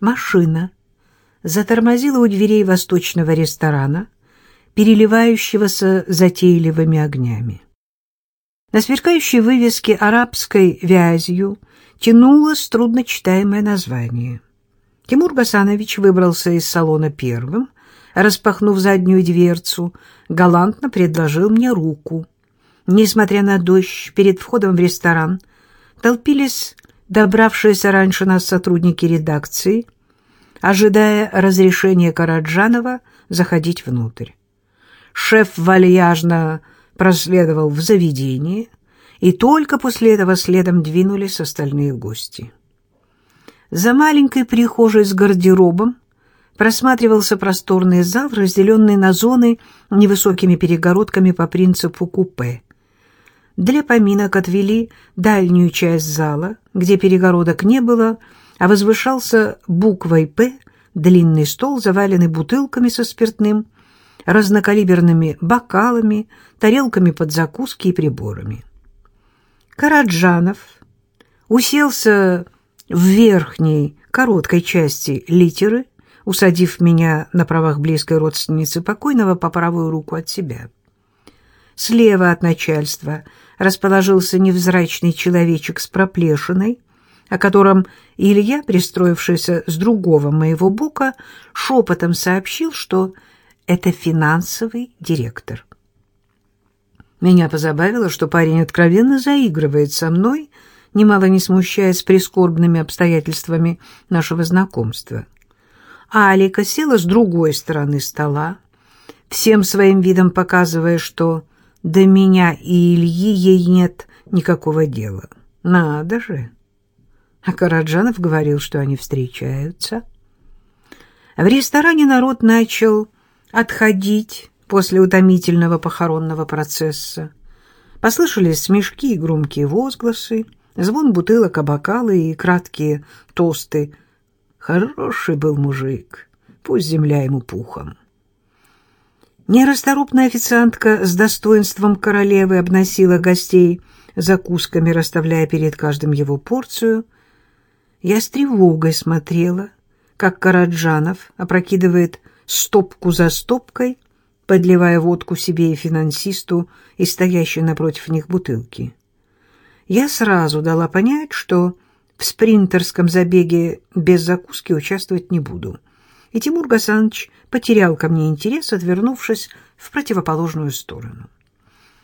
Машина затормозила у дверей восточного ресторана, переливающегося затейливыми огнями. На сверкающей вывеске арабской вязью тянулось трудночитаемое название. Тимур Гасанович выбрался из салона первым, распахнув заднюю дверцу, галантно предложил мне руку. Несмотря на дождь, перед входом в ресторан толпились добравшиеся раньше нас сотрудники редакции, ожидая разрешения Караджанова заходить внутрь. Шеф вальяжно проследовал в заведение, и только после этого следом двинулись остальные гости. За маленькой прихожей с гардеробом просматривался просторный зал, разделенный на зоны невысокими перегородками по принципу купе. Для поминок отвели дальнюю часть зала, где перегородок не было, а возвышался буквой «П» длинный стол, заваленный бутылками со спиртным, разнокалиберными бокалами, тарелками под закуски и приборами. Караджанов уселся в верхней короткой части литеры, усадив меня на правах близкой родственницы покойного по правую руку от себя. Слева от начальства расположился невзрачный человечек с проплешиной, о котором Илья, пристроившийся с другого моего бока, шепотом сообщил, что это финансовый директор. Меня позабавило, что парень откровенно заигрывает со мной, немало не смущаясь прискорбными обстоятельствами нашего знакомства. А Алика села с другой стороны стола, всем своим видом показывая, что до меня и Ильи ей нет никакого дела. Надо же! А Караджанов говорил, что они встречаются. В ресторане народ начал отходить после утомительного похоронного процесса. Послышались смешки и громкие возгласы, звон бутылок о бокалы и краткие тосты. Хороший был мужик, пусть земля ему пухом. Нерасторопная официантка с достоинством королевы обносила гостей закусками, расставляя перед каждым его порцию. Я с тревогой смотрела, как Караджанов опрокидывает стопку за стопкой, подливая водку себе и финансисту и стоящей напротив них бутылки. Я сразу дала понять, что в спринтерском забеге без закуски участвовать не буду. И Тимур Гасанович потерял ко мне интерес, отвернувшись в противоположную сторону.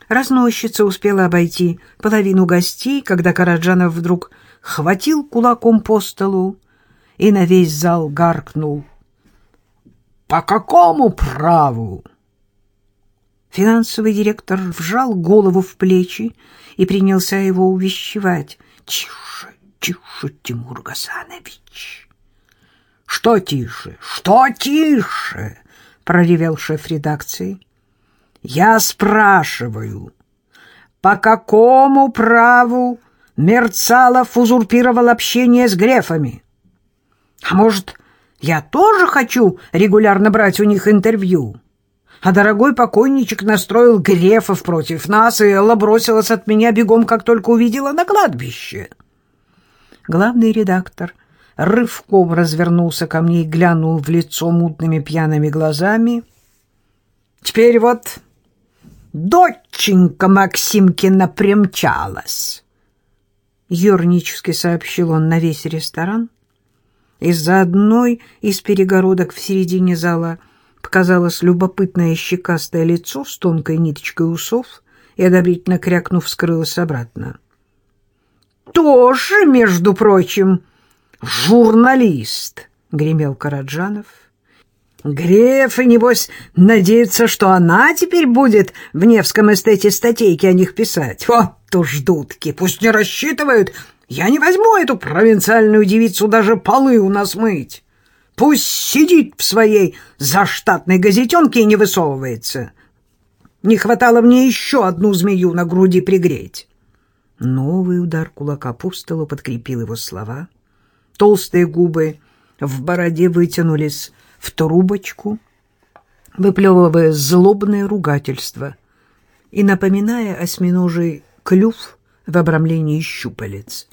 Разносчица успела обойти половину гостей, когда Караджанов вдруг хватил кулаком по столу и на весь зал гаркнул — по какому праву? Финансовый директор вжал голову в плечи и принялся его увещевать. Тише, тише, Тимур Гасанович. Что тише? Что тише? проревел шеф редакции. Я спрашиваю, по какому праву Мерцалов узурпировал общение с грефами? А может, я тоже хочу регулярно брать у них интервью. А дорогой покойничек настроил Грефов против нас, и Элла бросилась от меня бегом, как только увидела на кладбище. Главный редактор рывком развернулся ко мне и глянул в лицо мутными пьяными глазами. «Теперь вот доченька Максимкина примчалась!» Ёрнически сообщил он на весь ресторан. Из-за одной из перегородок в середине зала показалось любопытное щекастое лицо с тонкой ниточкой усов и, одобрительно крякнув, скрылось обратно. «Тоже, между прочим, журналист!» — гремел Караджанов. Греф, и небось, надеется, что она теперь будет в Невском эстете статейки о них писать. Вот уж дудки, пусть не рассчитывают, я не возьму эту провинциальную девицу даже полы у нас мыть. Пусть сидит в своей заштатной газетенке и не высовывается. Не хватало мне еще одну змею на груди пригреть. Новый удар кулака по столу подкрепил его слова. Толстые губы в бороде вытянулись в трубочку, выплевывая злобное ругательство и напоминая осьминожий клюв в обрамлении щупалец.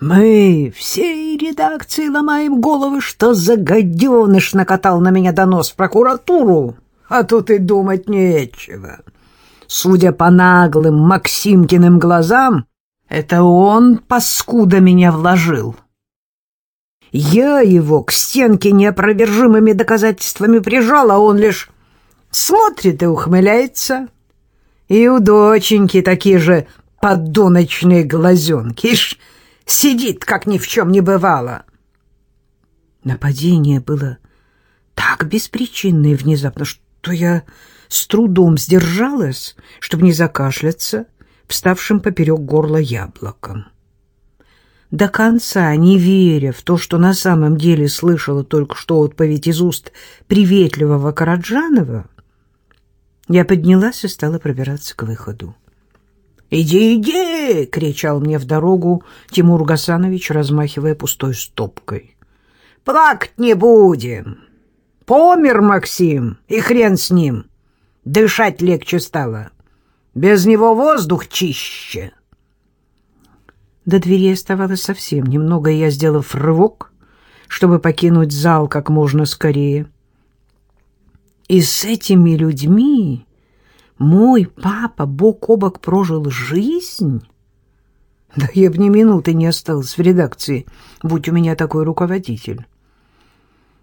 Мы всей редакции ломаем головы, что за гаденыш накатал на меня донос в прокуратуру. А тут и думать нечего. Судя по наглым Максимкиным глазам, это он, паскуда, меня вложил. Я его к стенке неопровержимыми доказательствами прижал, а он лишь смотрит и ухмыляется. И у доченьки такие же поддоночные глазенки. Ишь, сидит, как ни в чем не бывало. Нападение было так беспричинно и внезапно, что я с трудом сдержалась, чтобы не закашляться вставшим поперек горла яблоком. До конца, не веря в то, что на самом деле слышала только что отповедь из уст приветливого Караджанова, я поднялась и стала пробираться к выходу. «Иди, иди!» — кричал мне в дорогу Тимур Гасанович, размахивая пустой стопкой. «Плакать не будем! Помер Максим, и хрен с ним! Дышать легче стало! Без него воздух чище!» До двери оставалось совсем немного, и я, сделав рывок, чтобы покинуть зал как можно скорее. И с этими людьми мой папа бок о бок прожил жизнь? Да я бы ни минуты не осталась в редакции, будь у меня такой руководитель.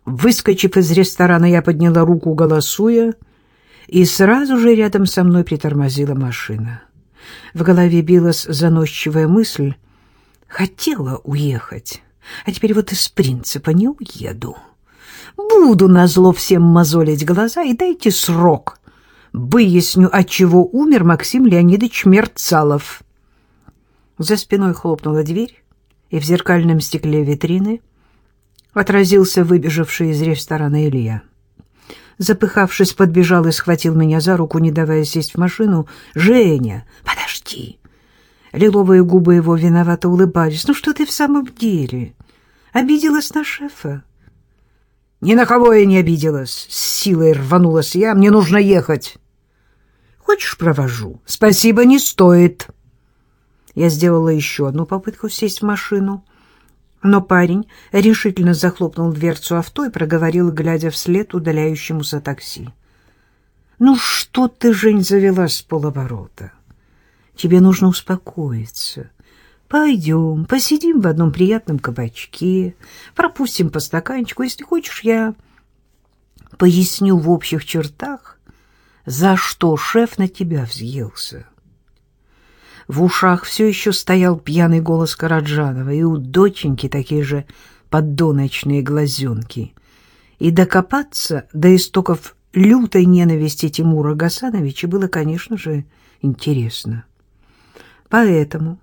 Выскочив из ресторана, я подняла руку, голосуя, и сразу же рядом со мной притормозила машина. В голове билась заносчивая мысль. Хотела уехать, а теперь вот из принципа не уеду. Буду назло всем мозолить глаза и дайте срок — выясню, от чего умер Максим Леонидович Мерцалов. За спиной хлопнула дверь, и в зеркальном стекле витрины отразился выбежавший из ресторана Илья. Запыхавшись, подбежал и схватил меня за руку, не давая сесть в машину. «Женя, подожди!» Лиловые губы его виновато улыбались. «Ну что ты в самом деле? Обиделась на шефа?» «Ни на кого я не обиделась!» С силой рванулась я. «Мне нужно ехать!» Хочешь, провожу? Спасибо, не стоит. Я сделала еще одну попытку сесть в машину, но парень решительно захлопнул дверцу авто и проговорил, глядя вслед удаляющемуся такси. «Ну что ты, Жень, завелась с полоборота? Тебе нужно успокоиться. Пойдем, посидим в одном приятном кабачке, пропустим по стаканчику. Если хочешь, я поясню в общих чертах, за что шеф на тебя взъелся. В ушах все еще стоял пьяный голос Караджанова, и у доченьки такие же поддоночные глазенки. И докопаться до истоков лютой ненависти Тимура Гасановича было, конечно же, интересно. Поэтому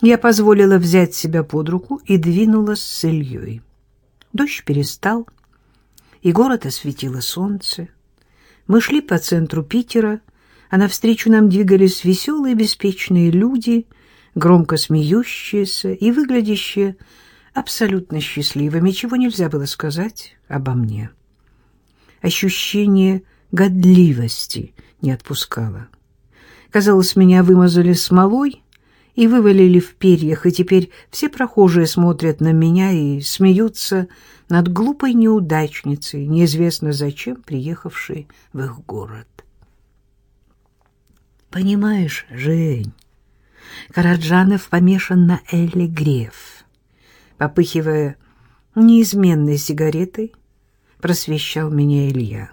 я позволила взять себя под руку и двинулась с Ильей. Дождь перестал, и город осветило солнце. Мы шли по центру Питера, а навстречу нам двигались веселые беспечные люди, громко смеющиеся и выглядящие абсолютно счастливыми, чего нельзя было сказать обо мне. Ощущение годливости не отпускало. Казалось, меня вымазали смолой и вывалили в перьях, и теперь все прохожие смотрят на меня и смеются над глупой неудачницей, неизвестно зачем приехавшей в их город. Понимаешь, Жень, Караджанов помешан на Элли Греф. Попыхивая неизменной сигаретой, просвещал меня Илья.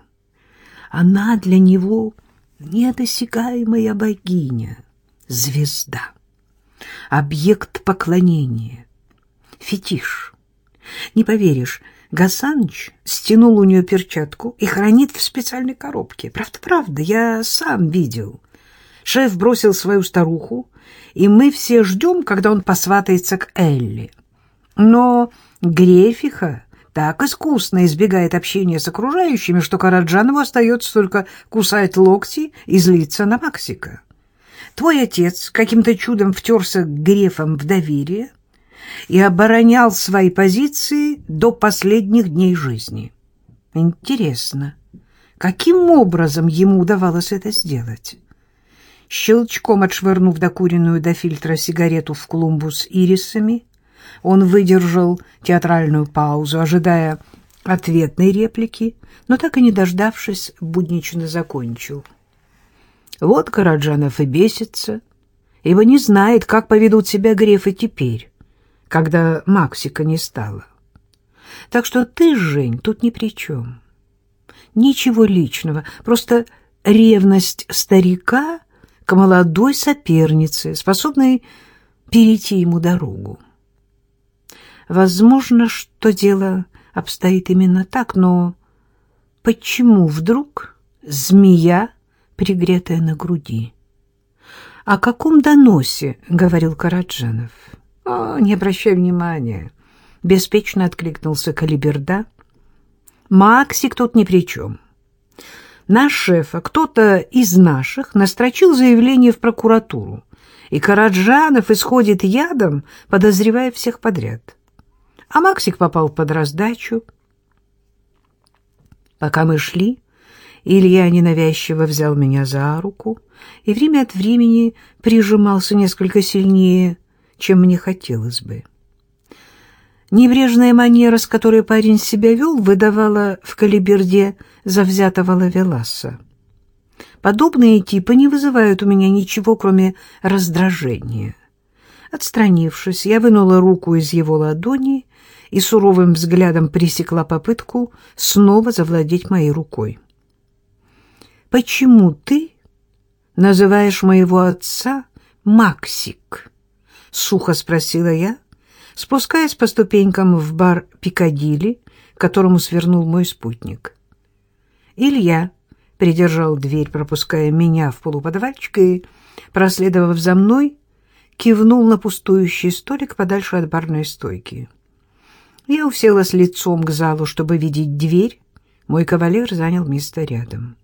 Она для него недосягаемая богиня, звезда, объект поклонения, фетиш — не поверишь, Гасаныч стянул у нее перчатку и хранит в специальной коробке. Правда-правда, я сам видел. Шеф бросил свою старуху, и мы все ждем, когда он посватается к Элли. Но Грефиха так искусно избегает общения с окружающими, что Караджанову остается только кусать локти и злиться на Максика. Твой отец каким-то чудом втерся к Грефам в доверие — и оборонял свои позиции до последних дней жизни. Интересно, каким образом ему удавалось это сделать? Щелчком отшвырнув докуренную до фильтра сигарету в клумбу с ирисами, Он выдержал театральную паузу, ожидая ответной реплики, но так и не дождавшись, буднично закончил. Вот Караджанов и бесится, ибо не знает, как поведут себя Грефы теперь, когда Максика не стало. Так что ты, Жень, тут ни при чем. Ничего личного, просто ревность старика к молодой сопернице, способной перейти ему дорогу. Возможно, что дело обстоит именно так, но почему вдруг змея, пригретая на груди? — О каком доносе? — говорил Караджанов. — О, не обращай внимания. Беспечно откликнулся Калиберда. — Максик тут ни при чем. На шефа кто-то из наших настрочил заявление в прокуратуру, и Караджанов исходит ядом, подозревая всех подряд. А Максик попал под раздачу. Пока мы шли, Илья ненавязчиво взял меня за руку и время от времени прижимался несколько сильнее, чем мне хотелось бы. Небрежная манера, с которой парень себя вел, выдавала в калиберде завзятого лавеласа. Подобные типы не вызывают у меня ничего, кроме раздражения. Отстранившись, я вынула руку из его ладони и суровым взглядом пресекла попытку снова завладеть моей рукой. «Почему ты называешь моего отца Максик?» — сухо спросила я, спускаясь по ступенькам в бар «Пикадилли», к которому свернул мой спутник. Илья придержал дверь, пропуская меня в полуподвальчик, и, проследовав за мной, кивнул на пустующий столик подальше от барной стойки. Я уселась лицом к залу, чтобы видеть дверь. Мой кавалер занял место рядом.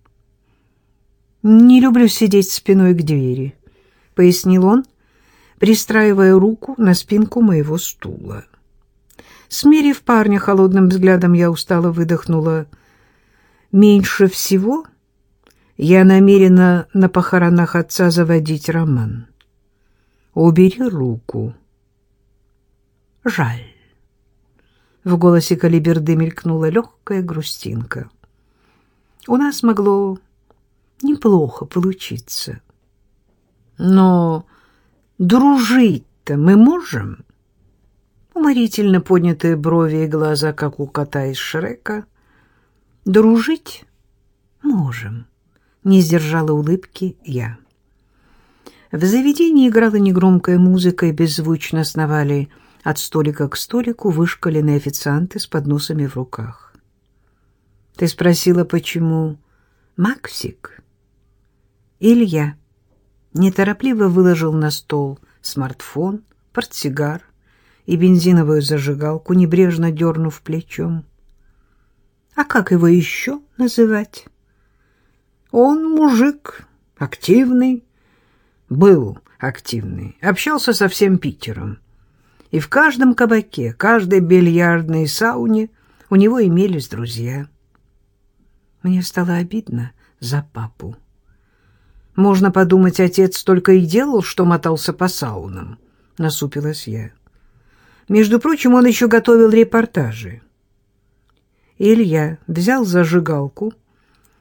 «Не люблю сидеть спиной к двери», — пояснил он, — пристраивая руку на спинку моего стула. Смерив парня холодным взглядом, я устало выдохнула. «Меньше всего я намерена на похоронах отца заводить роман. Убери руку». «Жаль». В голосе Калиберды мелькнула легкая грустинка. «У нас могло неплохо получиться. Но Дружить-то мы можем? Уморительно поднятые брови и глаза, как у кота из Шрека. Дружить можем, не сдержала улыбки я. В заведении играла негромкая музыка, и беззвучно сновали от столика к столику вышкаленные официанты с подносами в руках. Ты спросила, почему Максик? Илья неторопливо выложил на стол смартфон, портсигар и бензиновую зажигалку, небрежно дернув плечом. А как его еще называть? Он мужик, активный, был активный, общался со всем Питером. И в каждом кабаке, каждой бильярдной сауне у него имелись друзья. Мне стало обидно за папу. Можно подумать, отец только и делал, что мотался по саунам, — насупилась я. Между прочим, он еще готовил репортажи. Илья взял зажигалку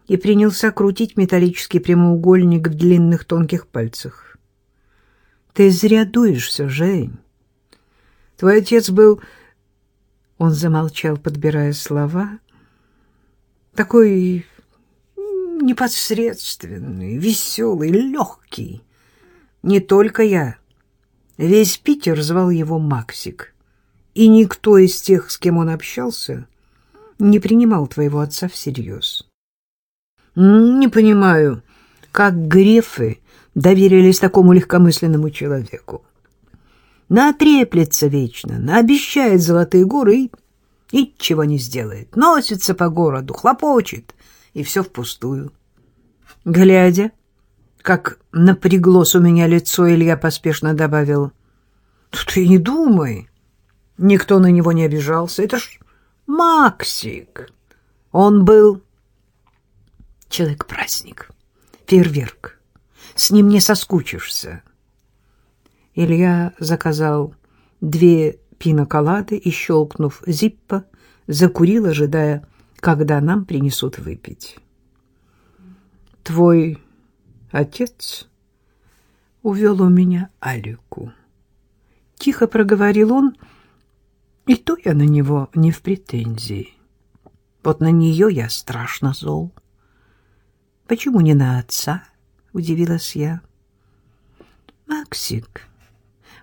и принялся крутить металлический прямоугольник в длинных тонких пальцах. — Ты зря дуешься, Жень. Твой отец был... Он замолчал, подбирая слова. Такой непосредственный, веселый, легкий. Не только я. Весь Питер звал его Максик. И никто из тех, с кем он общался, не принимал твоего отца всерьез. Не понимаю, как грефы доверились такому легкомысленному человеку. Натреплется вечно, наобещает золотые горы и ничего не сделает. Носится по городу, хлопочет, и все впустую. Глядя, как напряглось у меня лицо, Илья поспешно добавил, «Ты не думай, никто на него не обижался, это ж Максик. Он был человек-праздник, фейерверк, с ним не соскучишься». Илья заказал две пиноколады и, щелкнув зиппо, закурил, ожидая, когда нам принесут выпить. «Твой отец увел у меня Алику». Тихо проговорил он, и то я на него не в претензии. Вот на нее я страшно зол. «Почему не на отца?» — удивилась я. «Максик,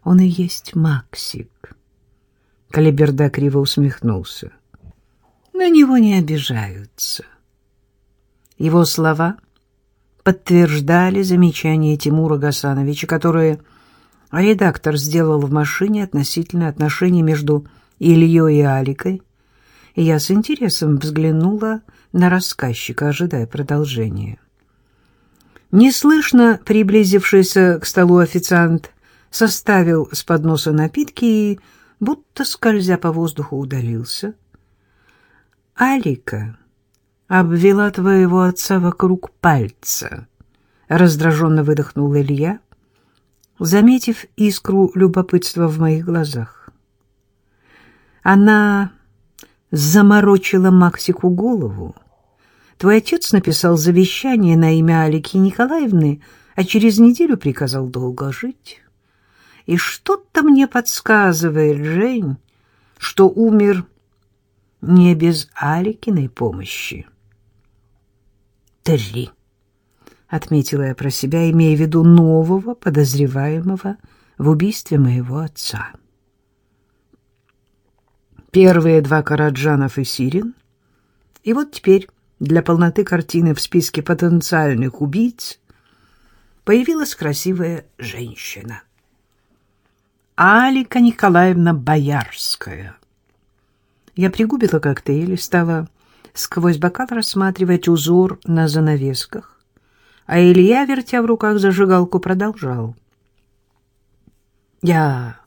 он и есть Максик». Калиберда криво усмехнулся. На него не обижаются. Его слова подтверждали замечание Тимура Гасановича, которое редактор сделал в машине относительно отношений между Ильей и Аликой, и я с интересом взглянула на рассказчика, ожидая продолжения. Неслышно приблизившийся к столу официант составил с подноса напитки и, будто скользя по воздуху, удалился. «Алика обвела твоего отца вокруг пальца», — раздраженно выдохнул Илья, заметив искру любопытства в моих глазах. Она заморочила Максику голову. Твой отец написал завещание на имя Алики Николаевны, а через неделю приказал долго жить. И что-то мне подсказывает, Жень, что умер не без Аликиной помощи. Три, отметила я про себя, имея в виду нового подозреваемого в убийстве моего отца. Первые два Караджанов и Сирин, и вот теперь для полноты картины в списке потенциальных убийц появилась красивая женщина. Алика Николаевна Боярская. Я пригубила коктейль и стала сквозь бокал рассматривать узор на занавесках, а Илья, вертя в руках зажигалку, продолжал. «Я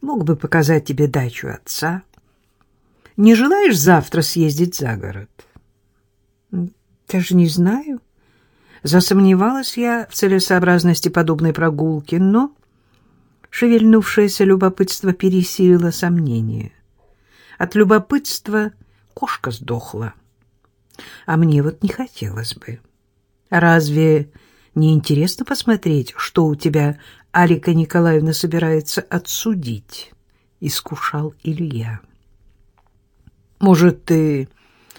мог бы показать тебе дачу отца. Не желаешь завтра съездить за город?» «Даже не знаю». Засомневалась я в целесообразности подобной прогулки, но шевельнувшееся любопытство пересилило сомнение. От любопытства кошка сдохла. А мне вот не хотелось бы. Разве не интересно посмотреть, что у тебя Алика Николаевна собирается отсудить? Искушал Илья. Может, ты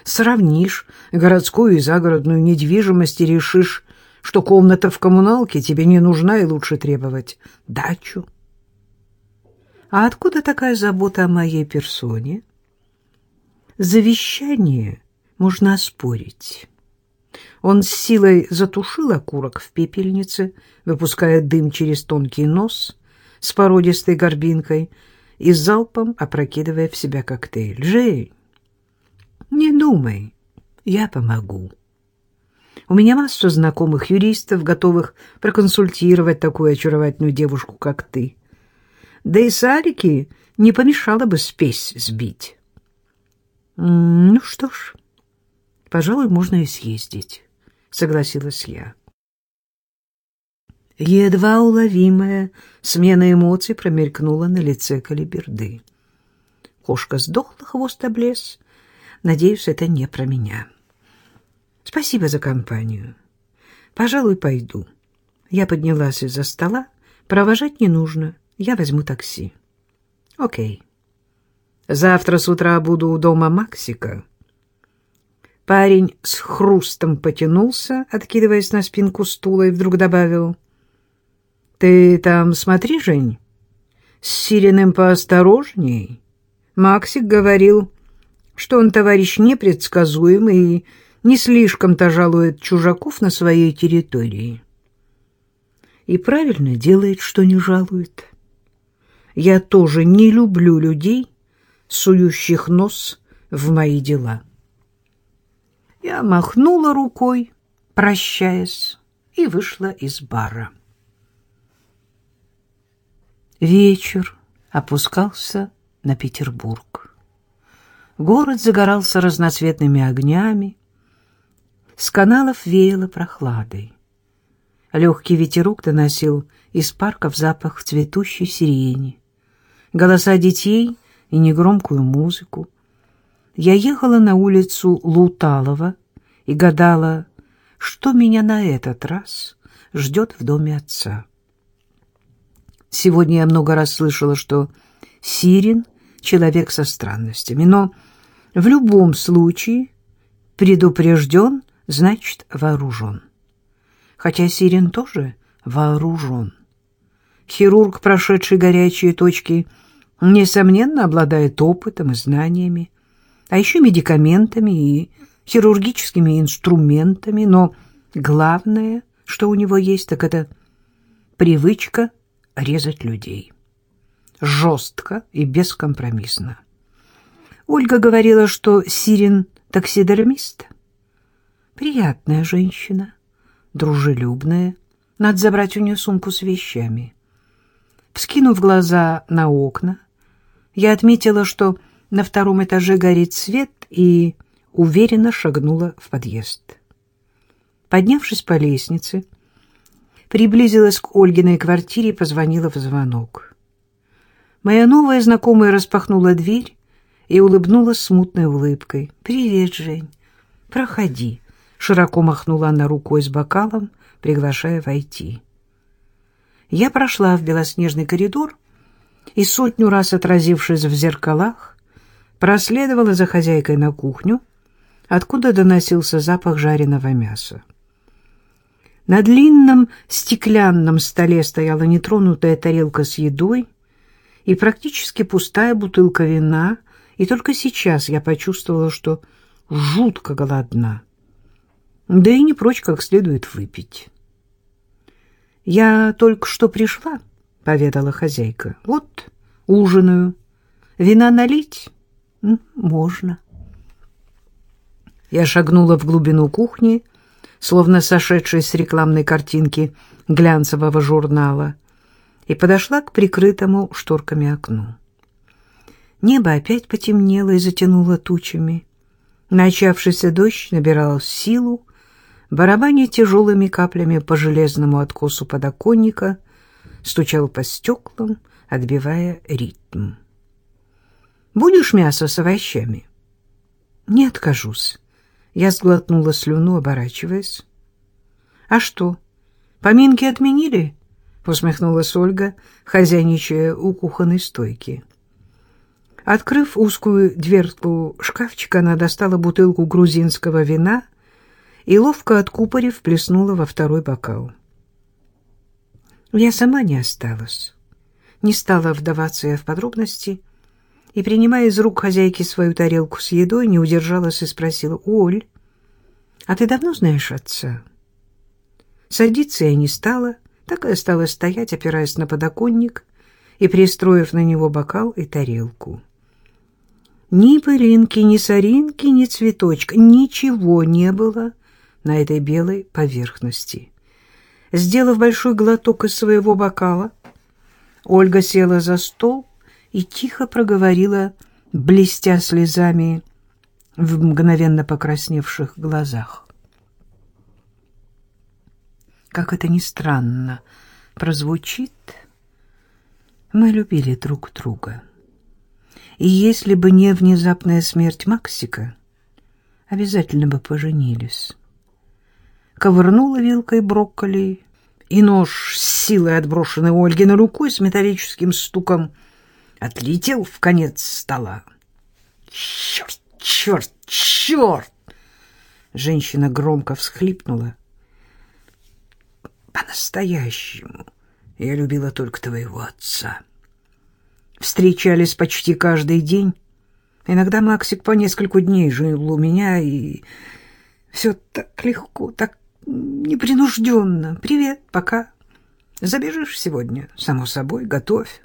сравнишь городскую и загородную недвижимость и решишь, что комната в коммуналке тебе не нужна и лучше требовать дачу? А откуда такая забота о моей персоне? Завещание можно оспорить. Он с силой затушил окурок в пепельнице, выпуская дым через тонкий нос с породистой горбинкой и залпом опрокидывая в себя коктейль. «Жень, не думай, я помогу. У меня масса знакомых юристов, готовых проконсультировать такую очаровательную девушку, как ты. Да и Салики не помешало бы спесь сбить». «Ну что ж, пожалуй, можно и съездить», — согласилась я. Едва уловимая смена эмоций промелькнула на лице Калиберды. Кошка сдохла, хвост облез. Надеюсь, это не про меня. Спасибо за компанию. Пожалуй, пойду. Я поднялась из-за стола. Провожать не нужно. Я возьму такси. Окей. Завтра с утра буду у дома Максика. Парень с хрустом потянулся, откидываясь на спинку стула, и вдруг добавил. — Ты там смотри, Жень, с Сириным поосторожней. Максик говорил, что он товарищ непредсказуемый и не слишком-то жалует чужаков на своей территории. И правильно делает, что не жалует. Я тоже не люблю людей, сующих нос в мои дела. Я махнула рукой, прощаясь, и вышла из бара. Вечер опускался на Петербург. Город загорался разноцветными огнями, с каналов веяло прохладой. Легкий ветерок доносил из парков запах цветущей сирени. Голоса детей и негромкую музыку. Я ехала на улицу Луталова и гадала, что меня на этот раз ждет в доме отца. Сегодня я много раз слышала, что Сирин — человек со странностями, но в любом случае предупрежден, значит вооружен. Хотя Сирин тоже вооружен. Хирург, прошедший горячие точки, несомненно, обладает опытом и знаниями, а еще медикаментами и хирургическими инструментами, но главное, что у него есть, так это привычка резать людей. Жестко и бескомпромиссно. Ольга говорила, что Сирин таксидермист. Приятная женщина, дружелюбная. Надо забрать у нее сумку с вещами. Вскинув глаза на окна, я отметила, что на втором этаже горит свет, и уверенно шагнула в подъезд. Поднявшись по лестнице, приблизилась к Ольгиной квартире и позвонила в звонок. Моя новая знакомая распахнула дверь и улыбнулась смутной улыбкой. «Привет, Жень. Проходи». Широко махнула она рукой с бокалом, приглашая войти. Я прошла в белоснежный коридор и, сотню раз отразившись в зеркалах, проследовала за хозяйкой на кухню, откуда доносился запах жареного мяса. На длинном стеклянном столе стояла нетронутая тарелка с едой и практически пустая бутылка вина, и только сейчас я почувствовала, что жутко голодна. Да и не прочь как следует выпить. «Я только что пришла», — поведала хозяйка. «Вот, ужинаю. Вина налить?» «Можно». Я шагнула в глубину кухни, словно сошедшей с рекламной картинки глянцевого журнала, и подошла к прикрытому шторками окну. Небо опять потемнело и затянуло тучами. Начавшийся дождь набирал силу, барабаня тяжелыми каплями по железному откосу подоконника, стучал по стеклам, отбивая ритм. «Будешь мясо с овощами?» «Не откажусь». Я сглотнула слюну, оборачиваясь. «А что, поминки отменили?» — усмехнулась Ольга, хозяйничая у кухонной стойки. Открыв узкую дверку шкафчика, она достала бутылку грузинского вина и, ловко откупорив, плеснула во второй бокал. Я сама не осталась. Не стала вдаваться я в подробности — и, принимая из рук хозяйки свою тарелку с едой, не удержалась и спросила, «Оль, а ты давно знаешь отца?» Садиться я не стала, так и осталась стоять, опираясь на подоконник и пристроив на него бокал и тарелку. Ни пылинки, ни соринки, ни цветочка, ничего не было на этой белой поверхности. Сделав большой глоток из своего бокала, Ольга села за стол и тихо проговорила, блестя слезами в мгновенно покрасневших глазах. Как это ни странно прозвучит, мы любили друг друга. И если бы не внезапная смерть Максика, обязательно бы поженились. Ковырнула вилкой брокколи, и нож с силой отброшенный Ольгиной рукой с металлическим стуком — отлетел в конец стола. «Черт, черт, черт!» Женщина громко всхлипнула. «По-настоящему я любила только твоего отца. Встречались почти каждый день. Иногда Максик по несколько дней жил у меня, и все так легко, так непринужденно. Привет, пока. Забежишь сегодня? Само собой, готовь.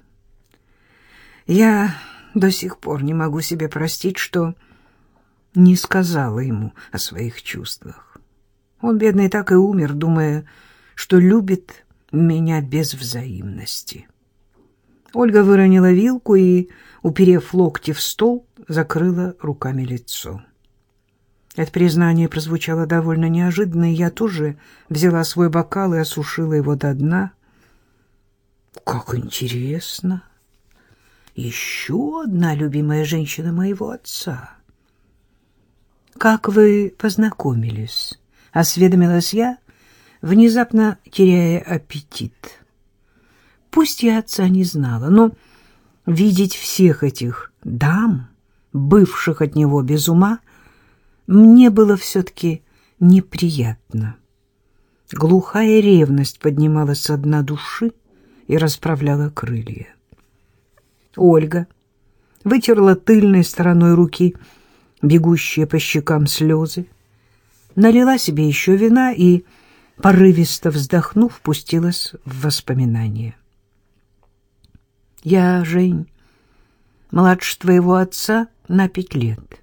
Я до сих пор не могу себе простить, что не сказала ему о своих чувствах. Он, бедный, так и умер, думая, что любит меня без взаимности. Ольга выронила вилку и, уперев локти в стол, закрыла руками лицо. Это признание прозвучало довольно неожиданно, и я тоже взяла свой бокал и осушила его до дна. «Как интересно!» еще одна любимая женщина моего отца. «Как вы познакомились?» — осведомилась я, внезапно теряя аппетит. Пусть я отца не знала, но видеть всех этих дам, бывших от него без ума, мне было все-таки неприятно. Глухая ревность поднималась со дна души и расправляла крылья. Ольга вытерла тыльной стороной руки бегущие по щекам слезы, налила себе еще вина и, порывисто вздохнув, пустилась в воспоминания. «Я, Жень, младше твоего отца на пять лет,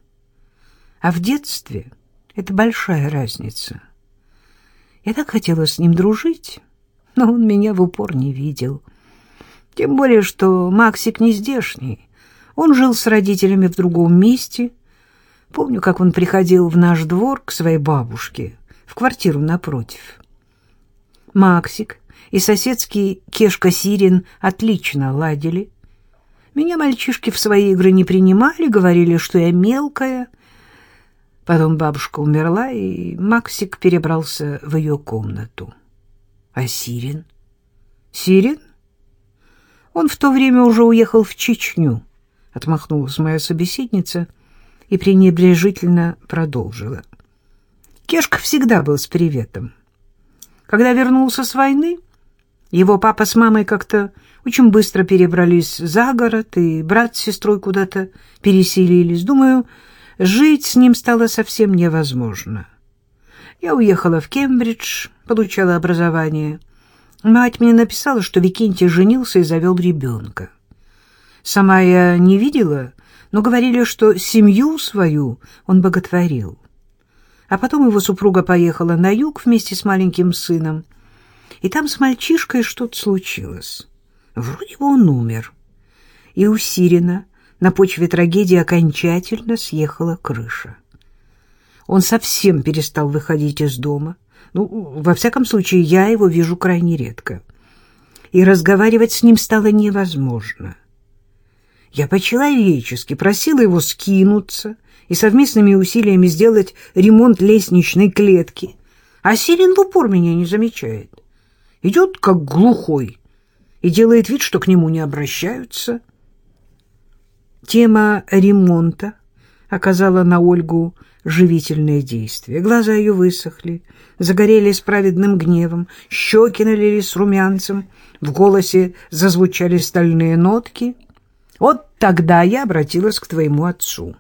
а в детстве это большая разница. Я так хотела с ним дружить, но он меня в упор не видел». Тем более, что Максик не здешний. Он жил с родителями в другом месте. Помню, как он приходил в наш двор к своей бабушке, в квартиру напротив. Максик и соседский Кешка Сирин отлично ладили. Меня мальчишки в свои игры не принимали, говорили, что я мелкая. Потом бабушка умерла, и Максик перебрался в ее комнату. А Сирин? Сирин? Он в то время уже уехал в Чечню, — отмахнулась моя собеседница и пренебрежительно продолжила. Кешка всегда был с приветом. Когда вернулся с войны, его папа с мамой как-то очень быстро перебрались за город, и брат с сестрой куда-то переселились. Думаю, жить с ним стало совсем невозможно. Я уехала в Кембридж, получала образование — Мать мне написала, что Викентий женился и завел ребенка. Сама я не видела, но говорили, что семью свою он боготворил. А потом его супруга поехала на юг вместе с маленьким сыном, и там с мальчишкой что-то случилось. Вроде бы он умер. И у Сирина на почве трагедии окончательно съехала крыша. Он совсем перестал выходить из дома, ну, во всяком случае, я его вижу крайне редко. И разговаривать с ним стало невозможно. Я по-человечески просила его скинуться и совместными усилиями сделать ремонт лестничной клетки. А Сирин в упор меня не замечает. Идет как глухой и делает вид, что к нему не обращаются. Тема ремонта оказала на Ольгу живительное действие. Глаза ее высохли, загорелись праведным гневом, щеки налились румянцем, в голосе зазвучали стальные нотки. Вот тогда я обратилась к твоему отцу.